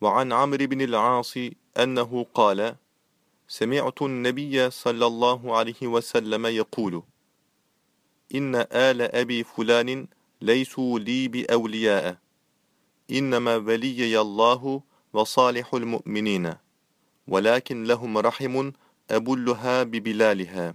وعن عمرو بن العاص أنه قال سمعت النبي صلى الله عليه وسلم يقول إن آل أبي فلان ليسوا لي بأولياء إنما وليي الله وصالح المؤمنين ولكن لهم رحم أبلها ببلالها.